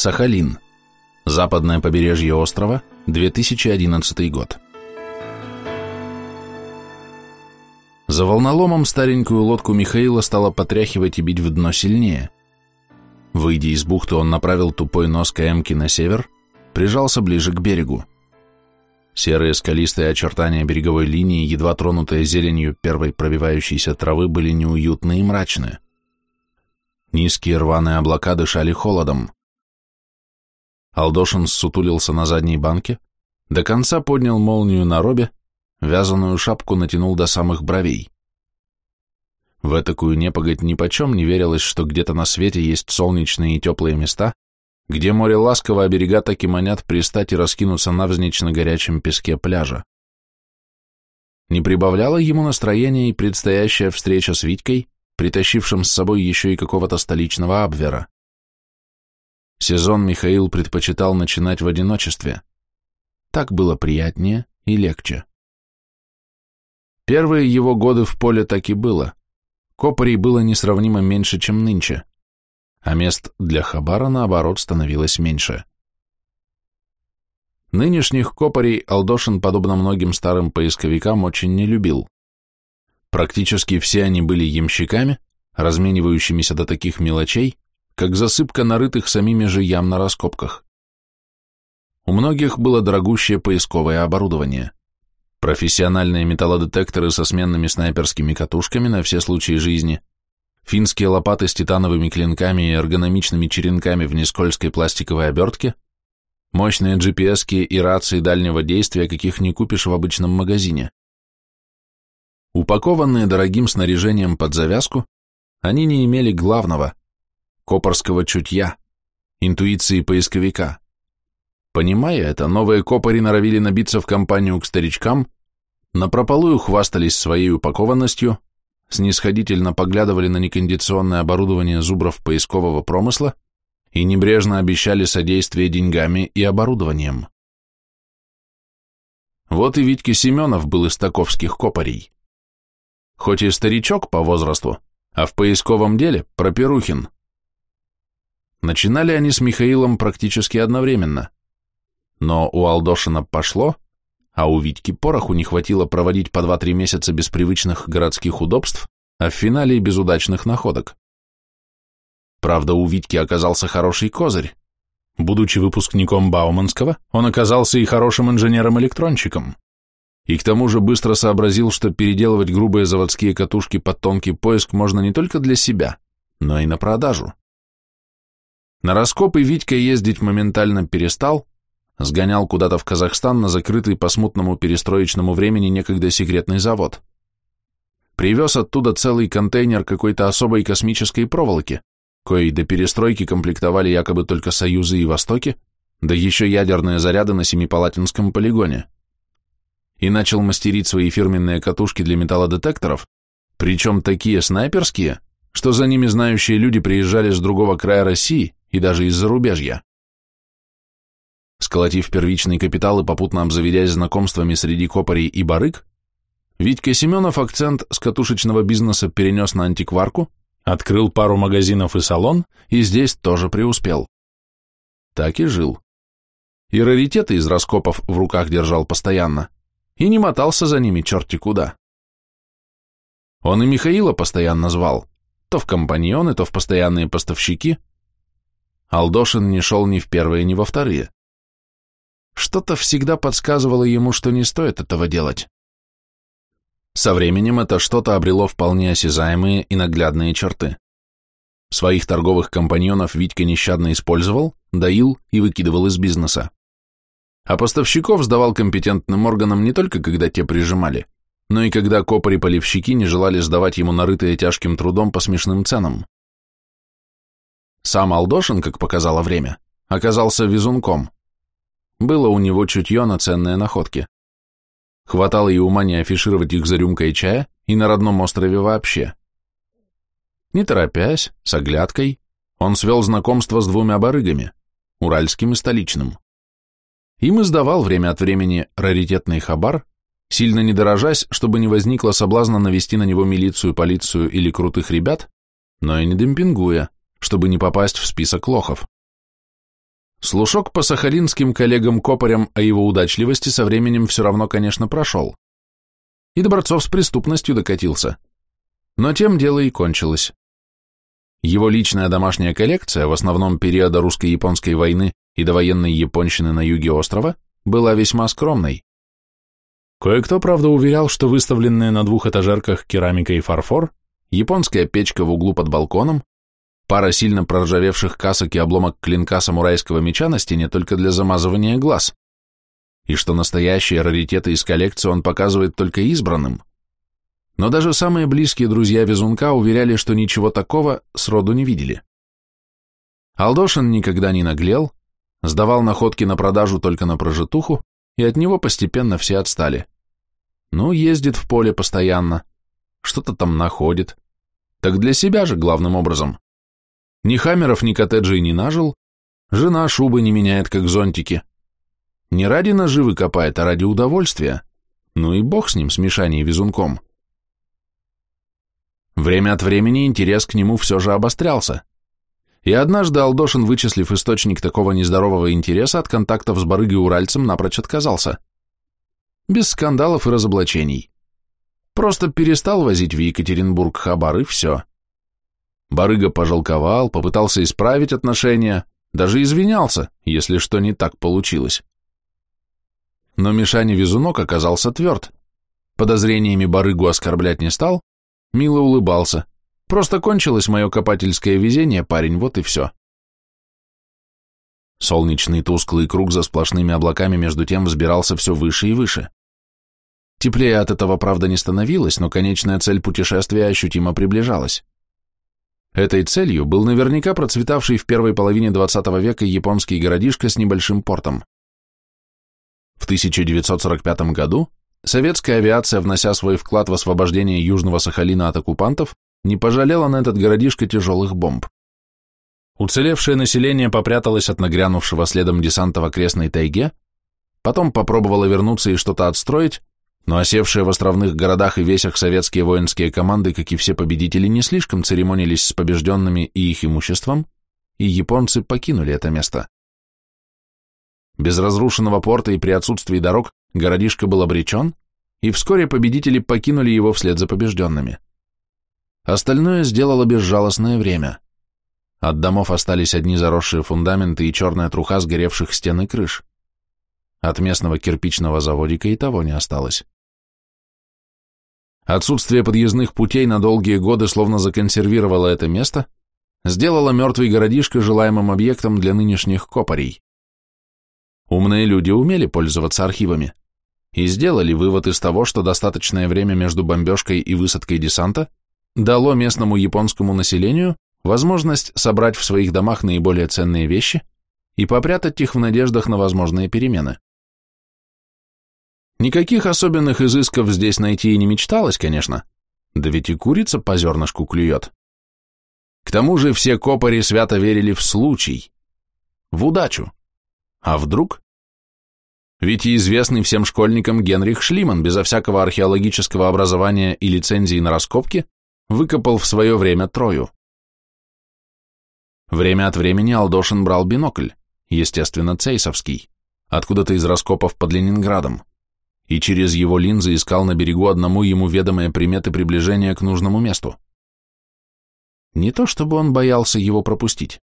Сахалин. Западное побережье острова, 2011 год. За волноломом старенькую лодку Михаила стало потряхивать и бить в дно сильнее. Выйдя из бухты, он направил тупой нос КМки на север, прижался ближе к берегу. Серые скалистые очертания береговой линии, едва тронутые зеленью первой пробивающейся травы, были неуютны и мрачны. Низкие рваные облака дышали холодом. Алдошин ссутулился на задней банке, до конца поднял молнию на робе, вязаную шапку натянул до самых бровей. В этакую непогодь нипочем не верилось, что где-то на свете есть солнечные и теплые места, где море ласково оберега так и манят пристать и раскинуться навзничь на горячем песке пляжа. Не прибавляла ему настроения и предстоящая встреча с Витькой, притащившим с собой еще и какого-то столичного абвера. Сезон Михаил предпочитал начинать в одиночестве. Так было приятнее и легче. Первые его годы в поле так и было. Копарей было несравнимо меньше, чем нынче а мест для хабара, наоборот, становилось меньше. Нынешних копарей Алдошин, подобно многим старым поисковикам, очень не любил. Практически все они были ямщиками, разменивающимися до таких мелочей, как засыпка нарытых самими же ям на раскопках. У многих было дорогущее поисковое оборудование. Профессиональные металлодетекторы со сменными снайперскими катушками на все случаи жизни, финские лопаты с титановыми клинками и эргономичными черенками в нескользкой пластиковой обертке, мощные GPS-ки и рации дальнего действия, каких не купишь в обычном магазине. Упакованные дорогим снаряжением под завязку, они не имели главного – копорского чутья, интуиции поисковика. Понимая это, новые копари норовили набиться в компанию к старичкам, напропалую хвастались своей упакованностью, снисходительно поглядывали на некондиционное оборудование зубров поискового промысла и небрежно обещали содействие деньгами и оборудованием. Вот и Витьке Семенов был из таковских копарей. Хоть и старичок по возрасту, а в поисковом деле Проперухин. Начинали они с Михаилом практически одновременно. Но у Алдошина пошло, а у Витьки пороху не хватило проводить по 2-3 месяца без привычных городских удобств, а в финале и без удачных находок. Правда, у Витьки оказался хороший козырь. Будучи выпускником Бауманского, он оказался и хорошим инженером-электронщиком. И к тому же быстро сообразил, что переделывать грубые заводские катушки под тонкий поиск можно не только для себя, но и на продажу. На раскопы Витька ездить моментально перестал, Сгонял куда-то в Казахстан на закрытый по смутному перестроечному времени некогда секретный завод. Привез оттуда целый контейнер какой-то особой космической проволоки, коей до перестройки комплектовали якобы только Союзы и Востоки, да еще ядерные заряды на Семипалатинском полигоне. И начал мастерить свои фирменные катушки для металлодетекторов, причем такие снайперские, что за ними знающие люди приезжали с другого края России и даже из зарубежья. Сколотив первичный капитал и попутно обзаведясь знакомствами среди копарей и барыг, Витька Семенов акцент с катушечного бизнеса перенес на антикварку, открыл пару магазинов и салон, и здесь тоже преуспел. Так и жил. И раритеты из раскопов в руках держал постоянно, и не мотался за ними черти куда. Он и Михаила постоянно звал, то в компаньоны, то в постоянные поставщики. Алдошин не шел ни в первые, ни во вторые. Что-то всегда подсказывало ему, что не стоит этого делать. Со временем это что-то обрело вполне осязаемые и наглядные черты. Своих торговых компаньонов Витька нещадно использовал, доил и выкидывал из бизнеса. А поставщиков сдавал компетентным органам не только когда те прижимали, но и когда копари-полевщики не желали сдавать ему нарытые тяжким трудом по смешным ценам. Сам Алдошин, как показало время, оказался везунком. Было у него чутье на ценные находки. Хватало и ума не афишировать их за рюмкой чая и на родном острове вообще. Не торопясь, с оглядкой, он свел знакомство с двумя барыгами, уральским и столичным. Им издавал время от времени раритетный хабар, сильно не дорожась, чтобы не возникло соблазна навести на него милицию, полицию или крутых ребят, но и не демпингуя, чтобы не попасть в список лохов. Слушок по сахалинским коллегам-копарям о его удачливости со временем все равно, конечно, прошел. И Добрцов с преступностью докатился. Но тем дело и кончилось. Его личная домашняя коллекция, в основном периода русско-японской войны и довоенной японщины на юге острова, была весьма скромной. Кое-кто, правда, уверял, что выставленные на двух этажерках керамика и фарфор, японская печка в углу под балконом, пара сильно проржавевших касок и обломок клинка самурайского меча на стене только для замазывания глаз, и что настоящие раритеты из коллекции он показывает только избранным. Но даже самые близкие друзья Везунка уверяли, что ничего такого сроду не видели. Алдошин никогда не наглел, сдавал находки на продажу только на прожитуху, и от него постепенно все отстали. Ну, ездит в поле постоянно, что-то там находит. Так для себя же главным образом. Ни хаммеров, ни коттеджей не нажил, жена шубы не меняет, как зонтики. Не ради наживы копает, а ради удовольствия. Ну и бог с ним, с Мишаней Везунком. Время от времени интерес к нему все же обострялся. И однажды Алдошин, вычислив источник такого нездорового интереса, от контактов с барыгой-уральцем напрочь отказался. Без скандалов и разоблачений. Просто перестал возить в Екатеринбург хабар и все. Барыга пожалковал, попытался исправить отношения, даже извинялся, если что не так получилось. Но Мишаня Везунок оказался тверд. Подозрениями барыгу оскорблять не стал, мило улыбался. Просто кончилось мое копательское везение, парень, вот и все. Солнечный тусклый круг за сплошными облаками между тем взбирался все выше и выше. Теплее от этого, правда, не становилось, но конечная цель путешествия ощутимо приближалась. Этой целью был наверняка процветавший в первой половине XX века японский городишко с небольшим портом. В 1945 году советская авиация, внося свой вклад в освобождение Южного Сахалина от оккупантов, не пожалела на этот городишко тяжелых бомб. Уцелевшее население попряталось от нагрянувшего следом десанта в окрестной тайге, потом попробовало вернуться и что-то отстроить, но осевшие в островных городах и весях советские воинские команды, как и все победители, не слишком церемонились с побежденными и их имуществом, и японцы покинули это место. Без разрушенного порта и при отсутствии дорог городишко был обречен, и вскоре победители покинули его вслед за побежденными. Остальное сделало безжалостное время. От домов остались одни заросшие фундаменты и черная труха сгоревших стен и крыш. От местного кирпичного заводика и того не осталось. Отсутствие подъездных путей на долгие годы словно законсервировало это место, сделало мертвый городишко желаемым объектом для нынешних копарей. Умные люди умели пользоваться архивами и сделали вывод из того, что достаточное время между бомбежкой и высадкой десанта дало местному японскому населению возможность собрать в своих домах наиболее ценные вещи и попрятать их в надеждах на возможные перемены. Никаких особенных изысков здесь найти и не мечталось, конечно, да ведь и курица по зернышку клюет. К тому же все копари свято верили в случай, в удачу. А вдруг? Ведь и известный всем школьникам Генрих Шлиман безо всякого археологического образования и лицензии на раскопки выкопал в свое время Трою. Время от времени Алдошин брал бинокль, естественно, цейсовский, откуда-то из раскопов под Ленинградом и через его линзы искал на берегу одному ему ведомые приметы приближения к нужному месту. Не то чтобы он боялся его пропустить.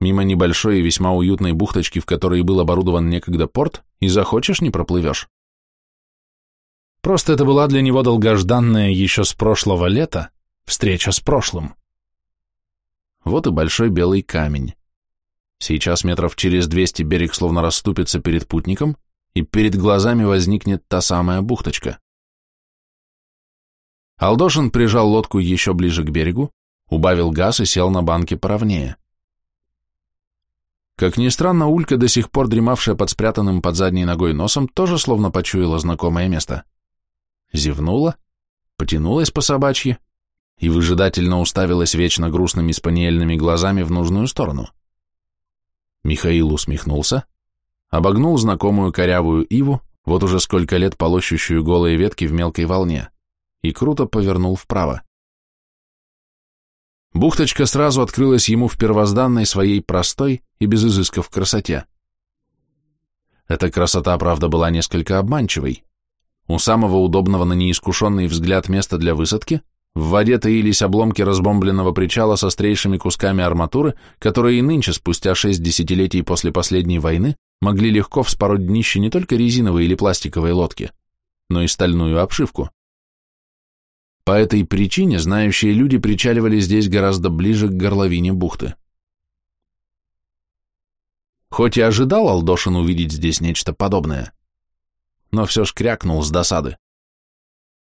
Мимо небольшой и весьма уютной бухточки, в которой был оборудован некогда порт, и захочешь не проплывешь. Просто это была для него долгожданная еще с прошлого лета встреча с прошлым. Вот и большой белый камень. Сейчас метров через двести берег словно расступится перед путником, и перед глазами возникнет та самая бухточка. Алдошин прижал лодку еще ближе к берегу, убавил газ и сел на банке поровнее. Как ни странно, Улька, до сих пор дремавшая под спрятанным под задней ногой носом, тоже словно почуяла знакомое место. Зевнула, потянулась по собачьи и выжидательно уставилась вечно грустными спаниельными глазами в нужную сторону. Михаил усмехнулся, обогнул знакомую корявую иву, вот уже сколько лет полощущую голые ветки в мелкой волне, и круто повернул вправо. Бухточка сразу открылась ему в первозданной своей простой и без изысков красоте. Эта красота, правда, была несколько обманчивой. У самого удобного на неискушенный взгляд места для высадки в воде таились обломки разбомбленного причала с острейшими кусками арматуры, которые и нынче, спустя шесть десятилетий после последней войны, могли легко вспороть днище не только резиновой или пластиковой лодки, но и стальную обшивку. По этой причине знающие люди причаливали здесь гораздо ближе к горловине бухты. Хоть и ожидал Алдошин увидеть здесь нечто подобное, но все ж крякнул с досады.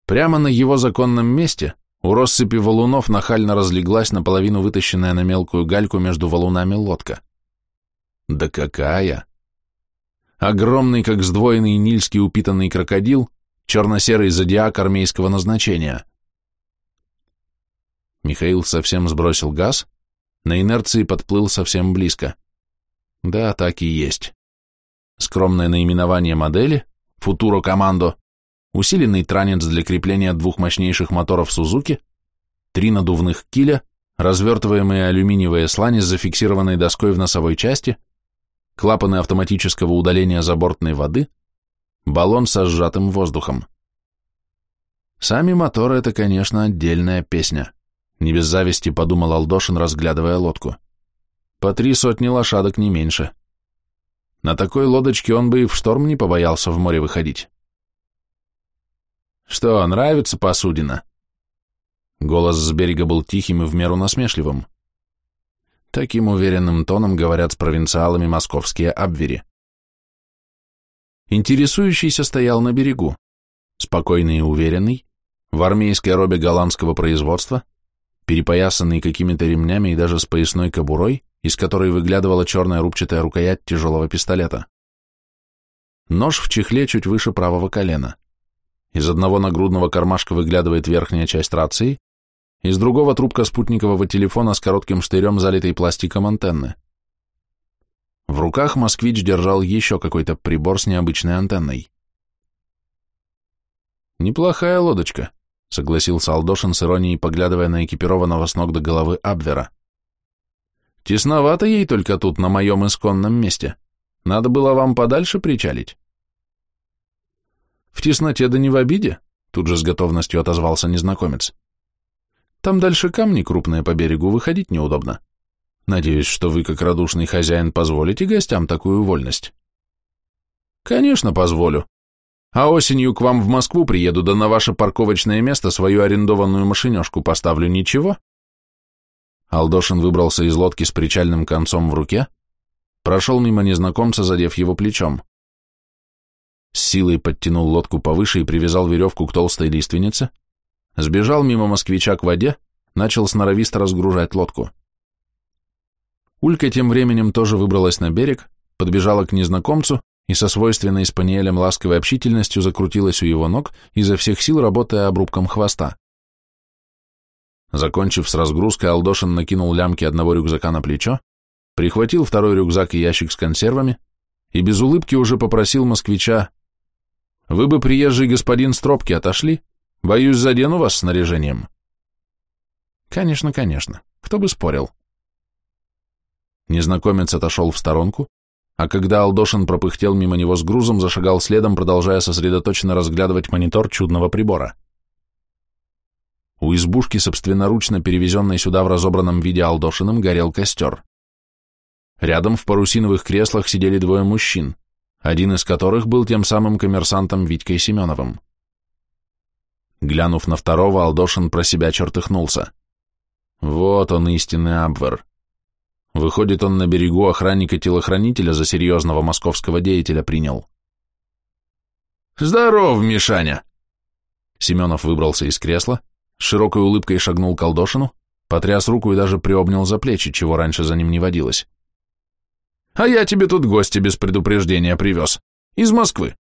Прямо на его законном месте у россыпи валунов нахально разлеглась наполовину вытащенная на мелкую гальку между валунами лодка. Да какая! Огромный, как сдвоенный нильский упитанный крокодил, черно-серый зодиак армейского назначения. Михаил совсем сбросил газ, на инерции подплыл совсем близко. Да, так и есть. Скромное наименование модели — Futuro Commando, усиленный транец для крепления двух мощнейших моторов Сузуки, три надувных киля, развертываемые алюминиевые слани с зафиксированной доской в носовой части, клапаны автоматического удаления забортной воды, баллон со сжатым воздухом. Сами моторы — это, конечно, отдельная песня. Не без зависти подумал Алдошин, разглядывая лодку. По три сотни лошадок не меньше. На такой лодочке он бы и в шторм не побоялся в море выходить. «Что, нравится посудина?» Голос с берега был тихим и в меру насмешливым. Таким уверенным тоном говорят с провинциалами московские абвери. Интересующийся стоял на берегу, спокойный и уверенный, в армейской робе голландского производства, перепоясанный какими-то ремнями и даже с поясной кобурой, из которой выглядывала черная рубчатая рукоять тяжелого пистолета. Нож в чехле чуть выше правого колена. Из одного нагрудного кармашка выглядывает верхняя часть рации, из другого трубка спутникового телефона с коротким штырем, залитой пластиком антенны. В руках москвич держал еще какой-то прибор с необычной антенной. «Неплохая лодочка», — согласился Алдошин с иронией, поглядывая на экипированного с ног до головы Абвера. Тесновато ей только тут, на моем исконном месте. Надо было вам подальше причалить. В тесноте да не в обиде, тут же с готовностью отозвался незнакомец. Там дальше камни крупные по берегу, выходить неудобно. Надеюсь, что вы, как радушный хозяин, позволите гостям такую вольность. Конечно, позволю. А осенью к вам в Москву приеду, да на ваше парковочное место свою арендованную машинешку поставлю, ничего? Алдошин выбрался из лодки с причальным концом в руке, прошел мимо незнакомца, задев его плечом. С силой подтянул лодку повыше и привязал веревку к толстой лиственнице, сбежал мимо москвича к воде, начал сноровисто разгружать лодку. Улька тем временем тоже выбралась на берег, подбежала к незнакомцу и со свойственной спаниелем ласковой общительностью закрутилась у его ног, изо всех сил работая обрубком хвоста. Закончив с разгрузкой, Алдошин накинул лямки одного рюкзака на плечо, прихватил второй рюкзак и ящик с консервами и без улыбки уже попросил москвича «Вы бы, приезжий господин Стропки, отошли? Боюсь, задену вас снаряжением». «Конечно, конечно. Кто бы спорил?» Незнакомец отошел в сторонку, а когда Алдошин пропыхтел мимо него с грузом, зашагал следом, продолжая сосредоточенно разглядывать монитор чудного прибора. У избушки, собственноручно перевезенной сюда в разобранном виде Алдошиным, горел костер. Рядом в парусиновых креслах сидели двое мужчин, один из которых был тем самым коммерсантом Витькой Семеновым. Глянув на второго, Алдошин про себя чертыхнулся. Вот он, истинный Абвер. Выходит, он на берегу охранника-телохранителя за серьезного московского деятеля принял. «Здоров, Мишаня!» Семенов выбрался из кресла, широкой улыбкой шагнул к Алдошину, потряс руку и даже приобнял за плечи, чего раньше за ним не водилось. «А я тебе тут гостя без предупреждения привез. Из Москвы.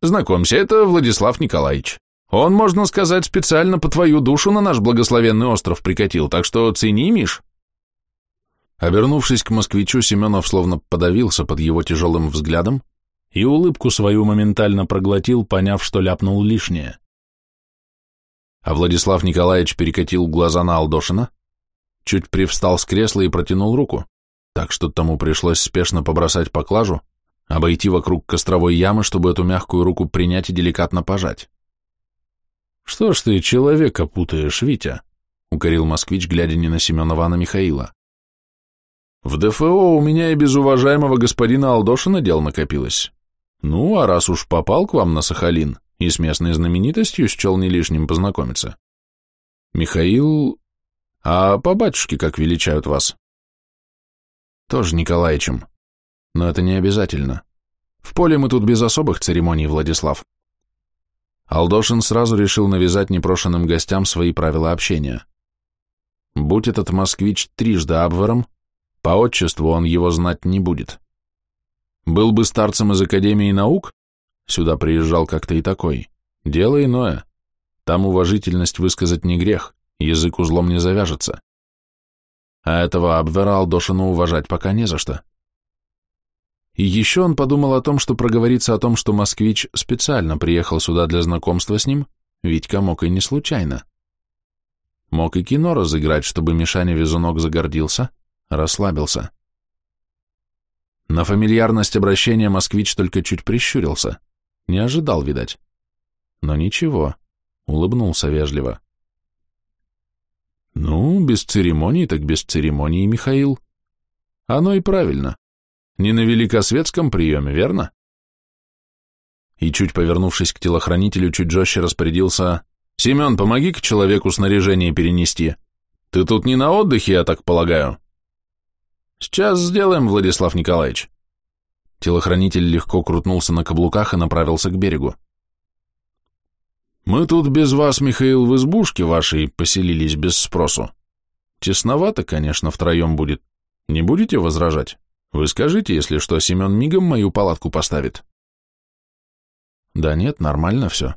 Знакомься, это Владислав Николаевич. Он, можно сказать, специально по твою душу на наш благословенный остров прикатил, так что цени, Миш». Обернувшись к москвичу, Семенов словно подавился под его тяжелым взглядом и улыбку свою моментально проглотил, поняв, что ляпнул лишнее а Владислав Николаевич перекатил глаза на Алдошина, чуть привстал с кресла и протянул руку, так что тому пришлось спешно побросать поклажу, обойти вокруг костровой ямы, чтобы эту мягкую руку принять и деликатно пожать. «Что ж ты человека путаешь, Витя?» — укорил москвич, глядя не на Семенова, а на Михаила. «В ДФО у меня и без уважаемого господина Алдошина дел накопилось. Ну, а раз уж попал к вам на Сахалин и с местной знаменитостью счел не лишним познакомиться. Михаил... А по батюшке как величают вас?» «Тоже Николаичем. Но это не обязательно. В поле мы тут без особых церемоний, Владислав. Алдошин сразу решил навязать непрошенным гостям свои правила общения. Будь этот москвич трижды абвером, по отчеству он его знать не будет. Был бы старцем из Академии наук, сюда приезжал как-то и такой, дело иное. Там уважительность высказать не грех, язык узлом не завяжется. А этого Абвера Алдошину уважать пока не за что. И еще он подумал о том, что проговориться о том, что москвич специально приехал сюда для знакомства с ним, Витька мог и не случайно. Мог и кино разыграть, чтобы Мишаня Везунок загордился, расслабился. На фамильярность обращения москвич только чуть прищурился. Не ожидал, видать. Но ничего, улыбнулся вежливо. Ну, без церемоний, так без церемоний, Михаил. Оно и правильно. Не на великосветском приеме, верно? И чуть повернувшись к телохранителю, чуть жестче распорядился «Семен, помоги к человеку снаряжение перенести. Ты тут не на отдыхе, я так полагаю?» «Сейчас сделаем, Владислав Николаевич». Телохранитель легко крутнулся на каблуках и направился к берегу. «Мы тут без вас, Михаил, в избушке вашей поселились без спросу. Тесновато, конечно, втроем будет. Не будете возражать?» Вы скажите, если что, Семен мигом мою палатку поставит. Да нет, нормально все.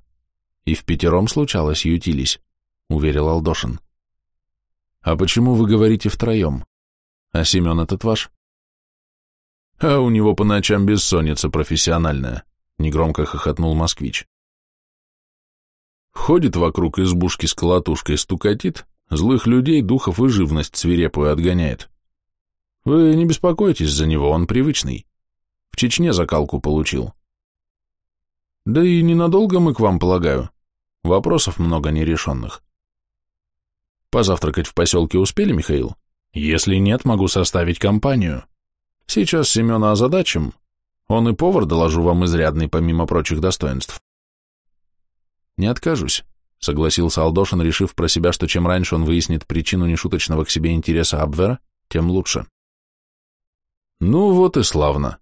И в пятером случалось, ютились, уверил Алдошин. А почему вы говорите втроем? А Семен этот ваш? А у него по ночам бессонница профессиональная, негромко хохотнул москвич. Ходит вокруг избушки с колотушкой, стукатит, злых людей, духов и живность свирепую отгоняет. Вы не беспокойтесь за него, он привычный. В Чечне закалку получил. Да и ненадолго мы к вам, полагаю. Вопросов много нерешенных. Позавтракать в поселке успели, Михаил? Если нет, могу составить компанию. Сейчас Семена озадачим. Он и повар, доложу вам, изрядный, помимо прочих достоинств. Не откажусь, согласился Алдошин, решив про себя, что чем раньше он выяснит причину нешуточного к себе интереса Абвера, тем лучше. «Ну вот и славно.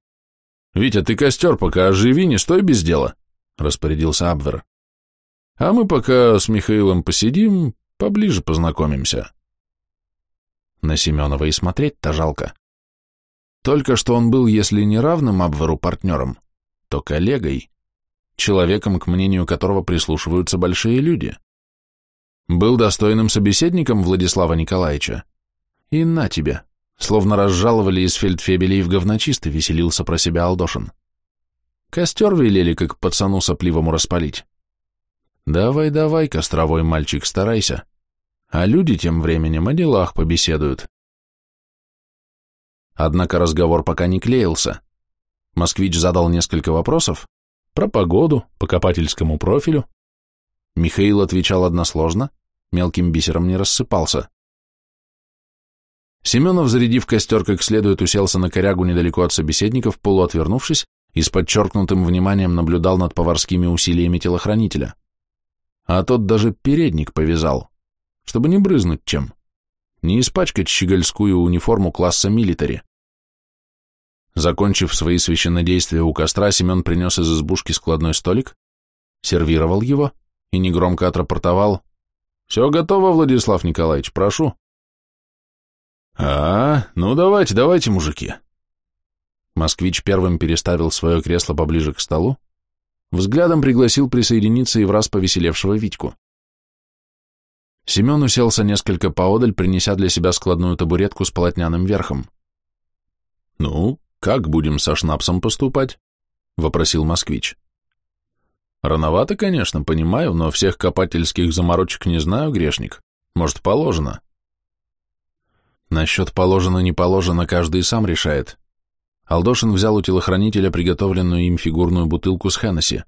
Витя, ты костер пока оживи, не стой без дела», — распорядился Абвер. «А мы пока с Михаилом посидим, поближе познакомимся». На Семенова и смотреть-то жалко. Только что он был, если не равным Абверу партнером, то коллегой, человеком, к мнению которого прислушиваются большие люди. Был достойным собеседником Владислава Николаевича. И на тебе, Словно разжаловали из фельдфебелей в говночисты, веселился про себя Алдошин. Костер велели, как пацану сопливому распалить. Давай, давай, костровой мальчик, старайся. А люди тем временем о делах побеседуют. Однако разговор пока не клеился. Москвич задал несколько вопросов про погоду, по копательскому профилю. Михаил отвечал односложно, мелким бисером не рассыпался. Семенов, зарядив костер как следует, уселся на корягу недалеко от собеседников, полуотвернувшись, и с подчеркнутым вниманием наблюдал над поварскими усилиями телохранителя. А тот даже передник повязал, чтобы не брызнуть чем, не испачкать щегольскую униформу класса милитари. Закончив свои священнодействия у костра, Семен принес из избушки складной столик, сервировал его и негромко отрапортовал «Все готово, Владислав Николаевич, прошу». «А, ну давайте, давайте, мужики». Москвич первым переставил свое кресло поближе к столу, взглядом пригласил присоединиться и враз повеселевшего Витьку. Семен уселся несколько поодаль, принеся для себя складную табуретку с полотняным верхом. «Ну, как будем со шнапсом поступать?» — вопросил москвич. «Рановато, конечно, понимаю, но всех копательских заморочек не знаю, грешник. Может, положено?» Насчет положено-не положено каждый сам решает. Алдошин взял у телохранителя приготовленную им фигурную бутылку с Хеннесси.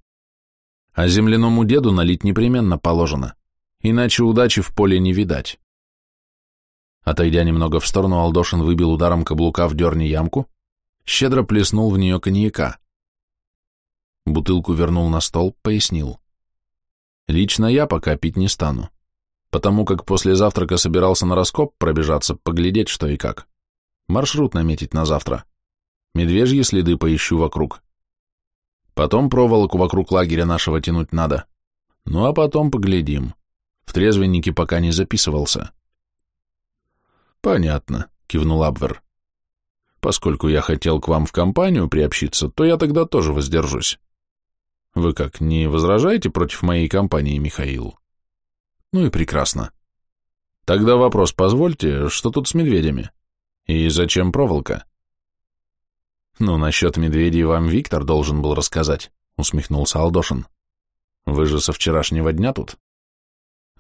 А земляному деду налить непременно положено, иначе удачи в поле не видать. Отойдя немного в сторону, Алдошин выбил ударом каблука в дерни ямку, щедро плеснул в нее коньяка. Бутылку вернул на стол, пояснил. Лично я пока пить не стану, потому как после завтрака собирался на раскоп пробежаться, поглядеть что и как. Маршрут наметить на завтра. Медвежьи следы поищу вокруг. Потом проволоку вокруг лагеря нашего тянуть надо. Ну а потом поглядим. В трезвеннике пока не записывался. Понятно, кивнул Абвер. Поскольку я хотел к вам в компанию приобщиться, то я тогда тоже воздержусь. Вы как, не возражаете против моей компании, Михаил? Ну и прекрасно. Тогда вопрос позвольте, что тут с медведями? И зачем проволока? «Ну, насчет медведей вам Виктор должен был рассказать», — усмехнулся Алдошин. «Вы же со вчерашнего дня тут».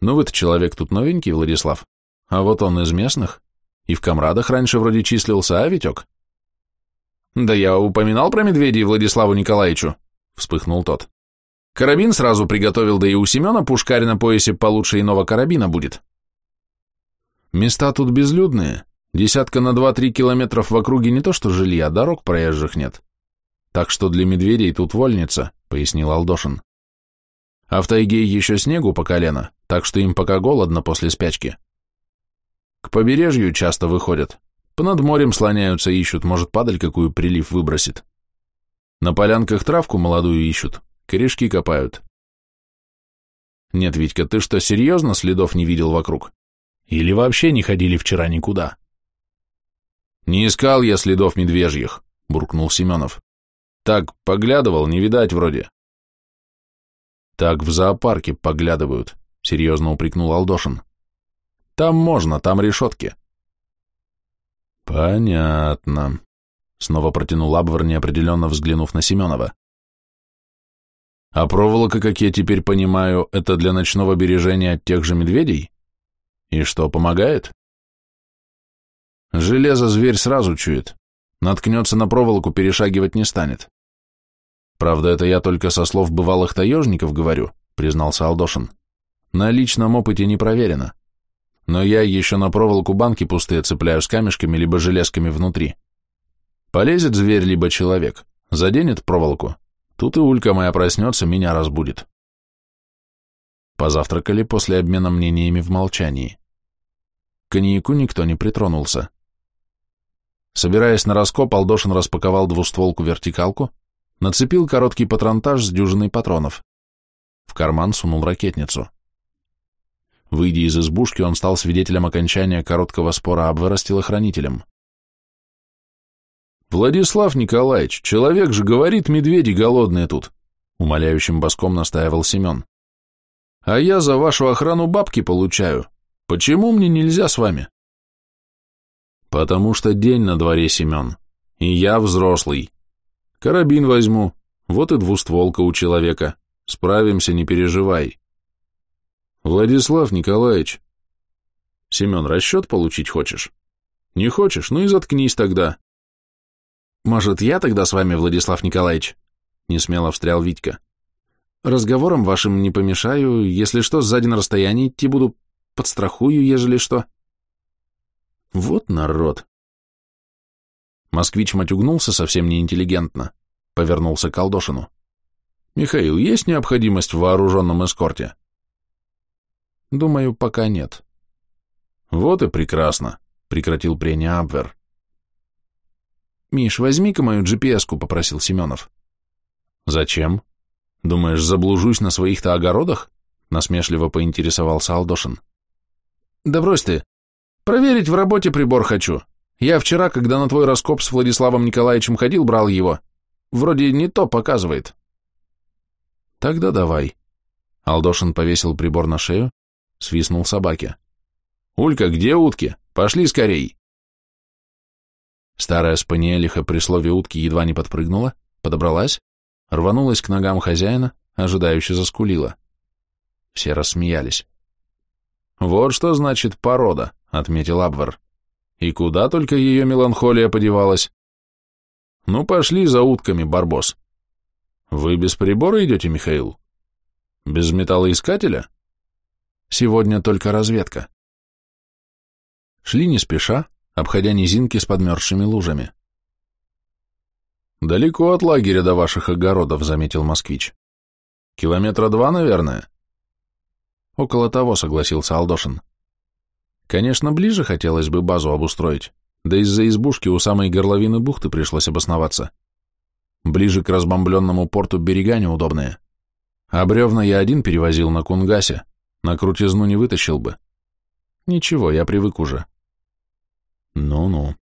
«Ну, вы-то человек тут новенький, Владислав. А вот он из местных. И в комрадах раньше вроде числился, а, Витек?» «Да я упоминал про медведей Владиславу Николаевичу», — вспыхнул тот. «Карабин сразу приготовил, да и у Семена пушкарь на поясе получше иного карабина будет». «Места тут безлюдные», Десятка на два-три километров в округе не то что жилья, дорог проезжих нет. Так что для медведей тут вольница, пояснил Алдошин. А в тайге еще снегу по колено, так что им пока голодно после спячки. К побережью часто выходят, по над морем слоняются, ищут, может, падаль какую прилив выбросит. На полянках травку молодую ищут, корешки копают. Нет, Витька, ты что, серьезно следов не видел вокруг? Или вообще не ходили вчера никуда? «Не искал я следов медвежьих», — буркнул Семенов. «Так, поглядывал, не видать вроде». «Так в зоопарке поглядывают», — серьезно упрекнул Алдошин. «Там можно, там решетки». «Понятно», — снова протянул Абвар, неопределенно взглянув на Семенова. «А проволока, как я теперь понимаю, это для ночного бережения от тех же медведей? И что, помогает?» Железо зверь сразу чует. Наткнется на проволоку, перешагивать не станет. Правда, это я только со слов бывалых таежников говорю, признался Алдошин. На личном опыте не проверено. Но я еще на проволоку банки пустые цепляю с камешками либо железками внутри. Полезет зверь либо человек, заденет проволоку. Тут и улька моя проснется, меня разбудит. Позавтракали после обмена мнениями в молчании. К коньяку никто не притронулся. Собираясь на раскоп, Алдошин распаковал двустволку-вертикалку, нацепил короткий патронтаж с дюжиной патронов. В карман сунул ракетницу. Выйдя из избушки, он стал свидетелем окончания короткого спора Абвера с телохранителем. «Владислав Николаевич, человек же говорит, медведи голодные тут», умоляющим боском настаивал Семен. «А я за вашу охрану бабки получаю. Почему мне нельзя с вами?» Потому что день на дворе, Семен, и я взрослый. Карабин возьму, вот и двустволка у человека. Справимся, не переживай. Владислав Николаевич. Семен, расчет получить хочешь? Не хочешь? Ну и заткнись тогда. Может, я тогда с вами, Владислав Николаевич? Несмело встрял Витька. Разговором вашим не помешаю, если что, сзади на расстоянии идти буду, подстрахую, ежели что. Вот народ. Москвич матюгнулся совсем неинтеллигентно, повернулся к Алдошину. Михаил, есть необходимость в вооруженном эскорте? Думаю, пока нет. Вот и прекрасно, прекратил прение Абвер. Миш, возьми-ка мою GPS-ку, попросил Семенов. Зачем? Думаешь, заблужусь на своих-то огородах? Насмешливо поинтересовался Алдошин. Да брось ты, Проверить в работе прибор хочу. Я вчера, когда на твой раскоп с Владиславом Николаевичем ходил, брал его. Вроде не то показывает. Тогда давай. Алдошин повесил прибор на шею, свистнул собаке. Улька, где утки? Пошли скорей. Старая спаниелиха при слове утки едва не подпрыгнула, подобралась, рванулась к ногам хозяина, ожидающе заскулила. Все рассмеялись. Вот что значит порода, отметил Абвар. И куда только ее меланхолия подевалась. Ну, пошли за утками, Барбос. Вы без прибора идете, Михаил? Без металлоискателя? Сегодня только разведка. Шли не спеша, обходя низинки с подмерзшими лужами. «Далеко от лагеря до ваших огородов», — заметил москвич. «Километра два, наверное?» «Около того», — согласился Алдошин. «Конечно, ближе хотелось бы базу обустроить, да из-за избушки у самой горловины бухты пришлось обосноваться. Ближе к разбомбленному порту берега неудобные. А бревна я один перевозил на Кунгасе, на крутизну не вытащил бы. Ничего, я привык уже». «Ну-ну»,